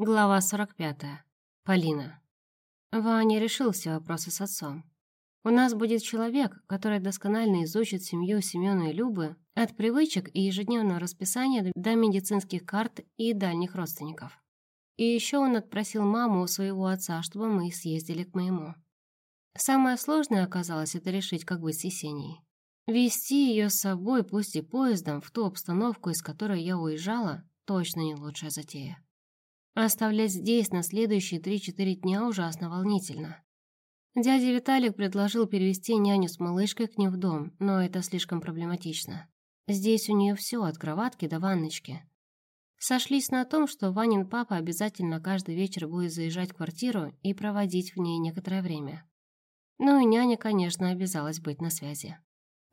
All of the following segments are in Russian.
Глава 45. Полина. Ваня решил все вопросы с отцом. У нас будет человек, который досконально изучит семью Семена и Любы от привычек и ежедневного расписания до медицинских карт и дальних родственников. И еще он отпросил маму у своего отца, чтобы мы съездили к моему. Самое сложное оказалось это решить, как быть с Есенией. Вести ее с собой, пусть и поездом, в ту обстановку, из которой я уезжала, точно не лучшая затея. Оставлять здесь на следующие 3-4 дня ужасно волнительно. Дядя Виталик предложил перевести няню с малышкой к ним в дом, но это слишком проблематично. Здесь у нее все от кроватки до ванночки. Сошлись на том, что Ванин папа обязательно каждый вечер будет заезжать в квартиру и проводить в ней некоторое время. Ну и няня, конечно, обязалась быть на связи.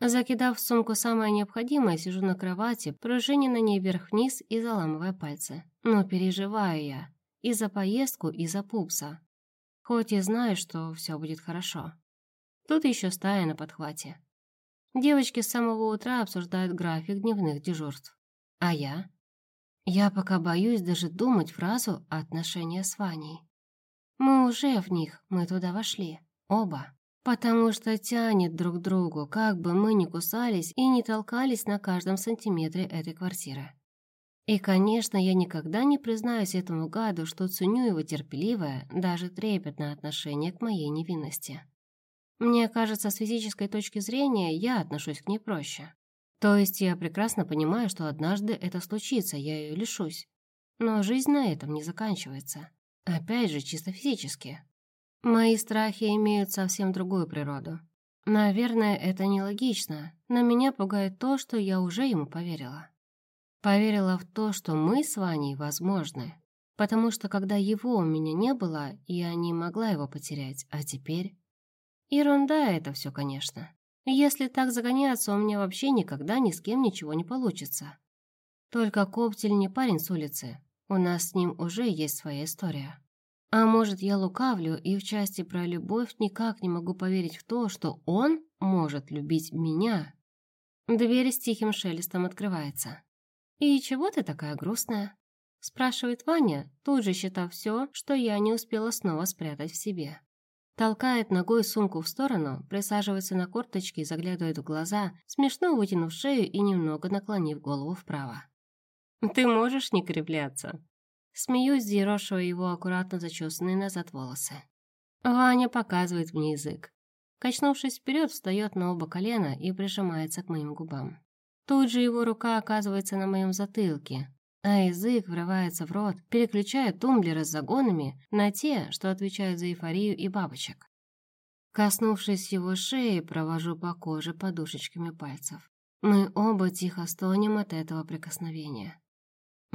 Закидав в сумку самое необходимое, сижу на кровати, пружиня на ней вверх-вниз и заламывая пальцы. Но переживаю я. И за поездку, и за пупса. Хоть и знаю, что все будет хорошо. Тут еще стая на подхвате. Девочки с самого утра обсуждают график дневных дежурств. А я? Я пока боюсь даже думать фразу «отношения с Ваней». Мы уже в них, мы туда вошли. Оба. Потому что тянет друг к другу, как бы мы ни кусались и не толкались на каждом сантиметре этой квартиры. И, конечно, я никогда не признаюсь этому гаду, что ценю его терпеливое, даже трепетное отношение к моей невинности. Мне кажется, с физической точки зрения я отношусь к ней проще. То есть я прекрасно понимаю, что однажды это случится, я ее лишусь. Но жизнь на этом не заканчивается. Опять же, чисто физически. Мои страхи имеют совсем другую природу. Наверное, это нелогично, но меня пугает то, что я уже ему поверила. Поверила в то, что мы с Ваней возможны, потому что когда его у меня не было, я не могла его потерять, а теперь... Ерунда это все, конечно. Если так загоняться, у меня вообще никогда ни с кем ничего не получится. Только Коптель не парень с улицы, у нас с ним уже есть своя история. А может, я лукавлю и в части про любовь никак не могу поверить в то, что он может любить меня. Дверь с тихим шелестом открывается. «И чего ты такая грустная?» спрашивает Ваня, тут же считав все, что я не успела снова спрятать в себе. Толкает ногой сумку в сторону, присаживается на корточки и заглядывает в глаза, смешно вытянув шею и немного наклонив голову вправо. «Ты можешь не кривляться?» Смеюсь, зерошивая его аккуратно зачесанные назад волосы. Ваня показывает мне язык. Качнувшись вперед, встает на оба колена и прижимается к моим губам. Тут же его рука оказывается на моем затылке, а язык врывается в рот, переключая тумблеры с загонами на те, что отвечают за эйфорию и бабочек. Коснувшись его шеи, провожу по коже подушечками пальцев. Мы оба тихо стонем от этого прикосновения.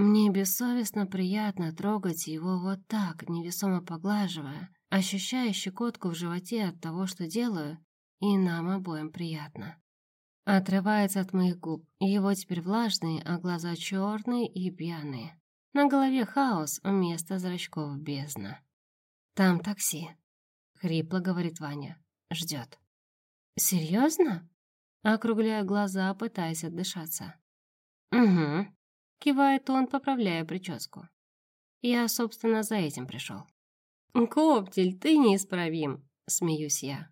Мне бессовестно приятно трогать его вот так, невесомо поглаживая, ощущая щекотку в животе от того, что делаю, и нам обоим приятно. Отрывается от моих губ, его теперь влажные, а глаза черные и пьяные. На голове хаос, вместо зрачков бездна. «Там такси», — хрипло говорит Ваня. Ждет. «Серьезно?» Округляя глаза, пытаясь отдышаться. «Угу», Кивает он, поправляя прическу. Я, собственно, за этим пришел. «Коптель, ты неисправим!» — смеюсь я.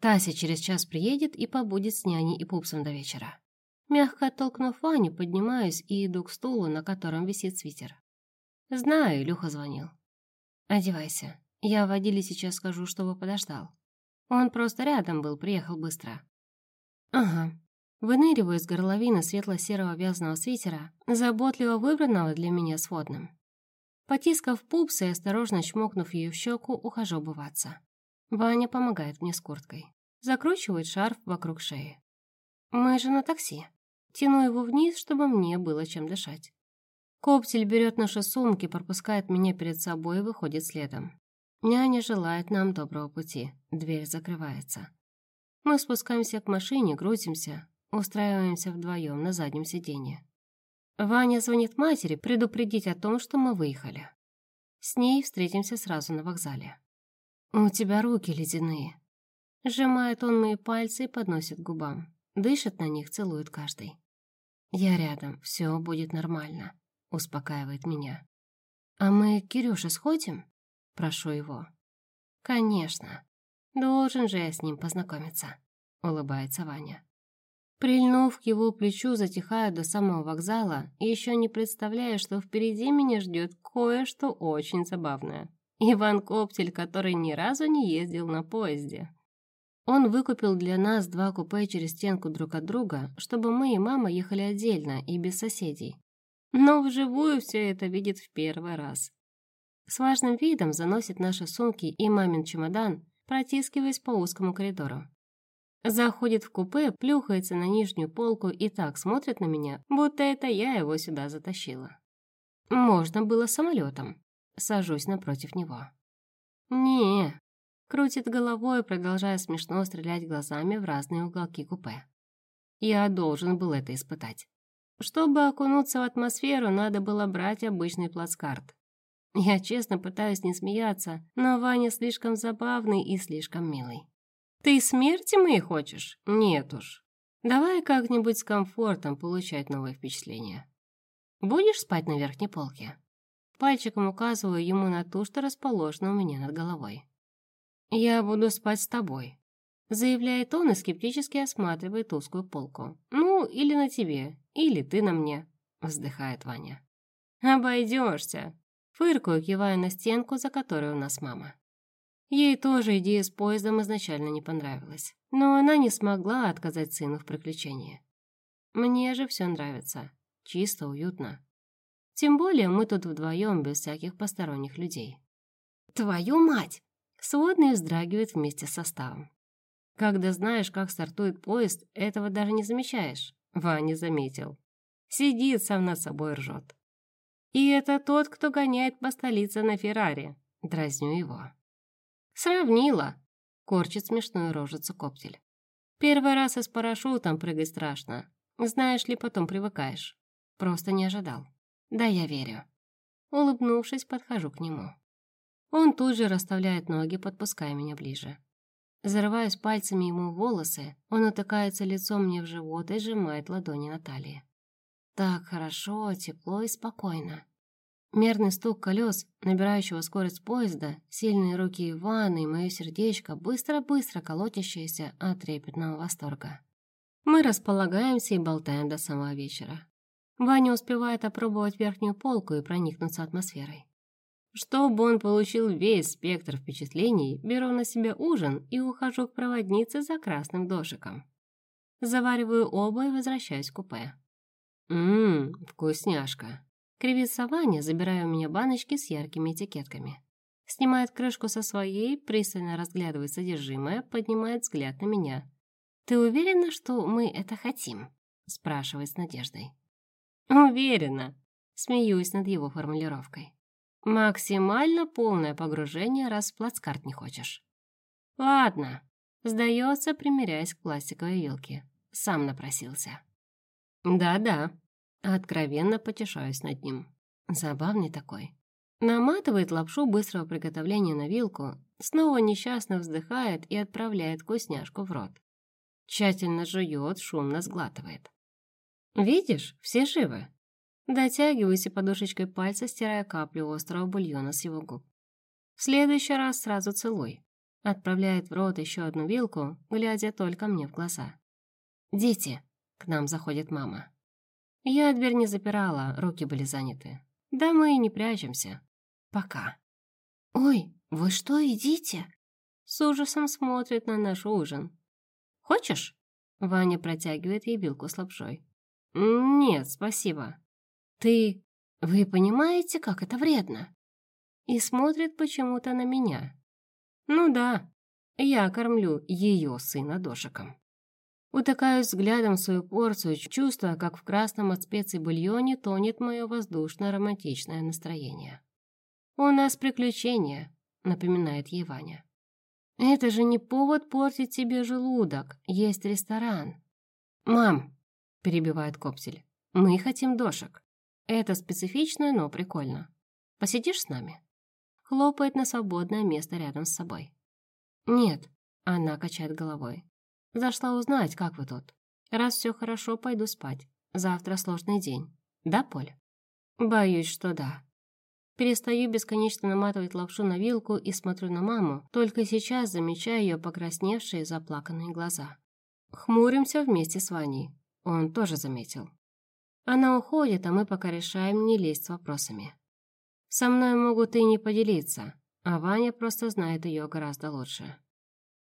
Тася через час приедет и побудет с няней и пупсом до вечера. Мягко оттолкнув Ваню, поднимаюсь и иду к стулу, на котором висит свитер. Знаю, Илюха звонил. Одевайся. Я водили сейчас скажу, чтобы подождал. Он просто рядом был, приехал быстро. Ага, Выныриваю из горловины светло-серого вязаного свитера, заботливо выбранного для меня сводным. Потискав пупс и осторожно чмокнув ее в щеку, ухожу бываться. Ваня помогает мне с курткой. Закручивает шарф вокруг шеи. Мы же на такси. Тяну его вниз, чтобы мне было чем дышать. Коптель берет наши сумки, пропускает меня перед собой и выходит следом. Няня желает нам доброго пути. Дверь закрывается. Мы спускаемся к машине, грузимся, Устраиваемся вдвоем на заднем сиденье. Ваня звонит матери предупредить о том, что мы выехали. С ней встретимся сразу на вокзале. «У тебя руки ледяные». Сжимает он мои пальцы и подносит к губам. Дышит на них, целует каждый. «Я рядом, все будет нормально», — успокаивает меня. «А мы к Кирюше сходим?» Прошу его. «Конечно. Должен же я с ним познакомиться», — улыбается Ваня. Прильнув к его плечу, затихаю до самого вокзала, еще не представляя, что впереди меня ждет кое-что очень забавное. Иван Коптель, который ни разу не ездил на поезде. Он выкупил для нас два купе через стенку друг от друга, чтобы мы и мама ехали отдельно и без соседей. Но вживую все это видит в первый раз. С важным видом заносит наши сумки и мамин чемодан, протискиваясь по узкому коридору. Заходит в купе, плюхается на нижнюю полку и так смотрит на меня, будто это я его сюда затащила. Можно было самолетом. Сажусь напротив него. не крутит головой, продолжая смешно стрелять глазами в разные уголки купе. Я должен был это испытать. Чтобы окунуться в атмосферу, надо было брать обычный плацкарт. Я честно пытаюсь не смеяться, но Ваня слишком забавный и слишком милый. Ты смерти моей хочешь? Нет уж. Давай как-нибудь с комфортом получать новые впечатления. Будешь спать на верхней полке? Пальчиком указываю ему на ту, что расположена у меня над головой. «Я буду спать с тобой», — заявляет он и скептически осматривает узкую полку. «Ну, или на тебе, или ты на мне», — вздыхает Ваня. «Обойдешься», — фыркаю, кивая на стенку, за которой у нас мама. Ей тоже идея с поездом изначально не понравилась, но она не смогла отказать сыну в приключении. Мне же все нравится. Чисто, уютно. Тем более мы тут вдвоем, без всяких посторонних людей. «Твою мать!» Сводный вздрагивает вместе с составом. Когда знаешь, как стартует поезд, этого даже не замечаешь. Ваня заметил. Сидит сам над собой ржет. И это тот, кто гоняет по столице на Феррари. Дразню его. «Сравнила!» — корчит смешную рожицу коптель. «Первый раз из парашютом прыгать страшно. Знаешь ли, потом привыкаешь. Просто не ожидал. Да, я верю». Улыбнувшись, подхожу к нему. Он тут же расставляет ноги, подпуская меня ближе. Зарываясь пальцами ему в волосы, он утыкается лицом мне в живот и сжимает ладони на талии. Так хорошо, тепло и спокойно. Мерный стук колес, набирающего скорость поезда, сильные руки Ивана и мое сердечко, быстро-быстро колотящееся от трепетного восторга. Мы располагаемся и болтаем до самого вечера. Ваня успевает опробовать верхнюю полку и проникнуться атмосферой. Чтобы он получил весь спектр впечатлений, беру на себя ужин и ухожу к проводнице за красным дошиком. Завариваю оба и возвращаюсь в купе. «Ммм, вкусняшка!» Кривится Ваня, забирая у меня баночки с яркими этикетками. Снимает крышку со своей, пристально разглядывает содержимое, поднимает взгляд на меня. «Ты уверена, что мы это хотим?» спрашивает с надеждой. «Уверена», смеюсь над его формулировкой. «Максимально полное погружение, раз в плацкарт не хочешь». «Ладно», сдается, примеряясь к пластиковой вилке. Сам напросился. «Да-да», Откровенно потешаюсь над ним. Забавный такой. Наматывает лапшу быстрого приготовления на вилку, снова несчастно вздыхает и отправляет вкусняшку в рот. Тщательно жует, шумно сглатывает. «Видишь, все живы». Дотягиваюсь и подушечкой пальца, стирая каплю острого бульона с его губ. В следующий раз сразу целуй. Отправляет в рот еще одну вилку, глядя только мне в глаза. «Дети!» — к нам заходит мама. Я дверь не запирала, руки были заняты. Да мы и не прячемся. Пока. «Ой, вы что, едите?» С ужасом смотрит на наш ужин. «Хочешь?» Ваня протягивает ей вилку с лапшой. «Нет, спасибо». «Ты... Вы понимаете, как это вредно?» И смотрит почему-то на меня. «Ну да, я кормлю ее сына дошиком». Утыкаюсь взглядом в свою порцию, чувствуя, как в красном от специй бульоне тонет мое воздушно-романтичное настроение. «У нас приключения», — напоминает ей Ваня. «Это же не повод портить себе желудок, есть ресторан». «Мам», — перебивает Коптель, — «мы хотим дошек. Это специфично, но прикольно. Посидишь с нами?» Хлопает на свободное место рядом с собой. «Нет», — она качает головой. Зашла узнать, как вы тут. Раз все хорошо, пойду спать. Завтра сложный день. Да, Поль? Боюсь, что да. Перестаю бесконечно наматывать лапшу на вилку и смотрю на маму, только сейчас замечаю ее покрасневшие заплаканные глаза. Хмуримся вместе с Ваней. Он тоже заметил. Она уходит, а мы пока решаем не лезть с вопросами. Со мной могут и не поделиться, а Ваня просто знает ее гораздо лучше.